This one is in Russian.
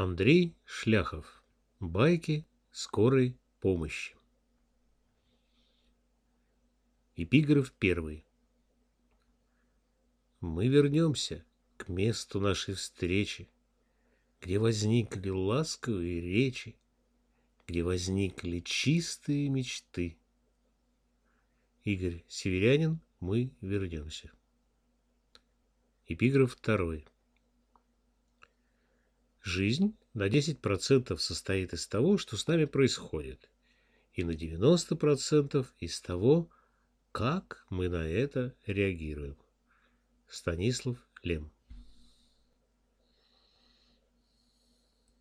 Андрей Шляхов. Байки скорой помощи. Эпиграф первый. Мы вернемся к месту нашей встречи, Где возникли ласковые речи, Где возникли чистые мечты. Игорь Северянин, мы вернемся. Эпиграф второй. Жизнь на 10% состоит из того, что с нами происходит, и на 90% из того, как мы на это реагируем. Станислав Лем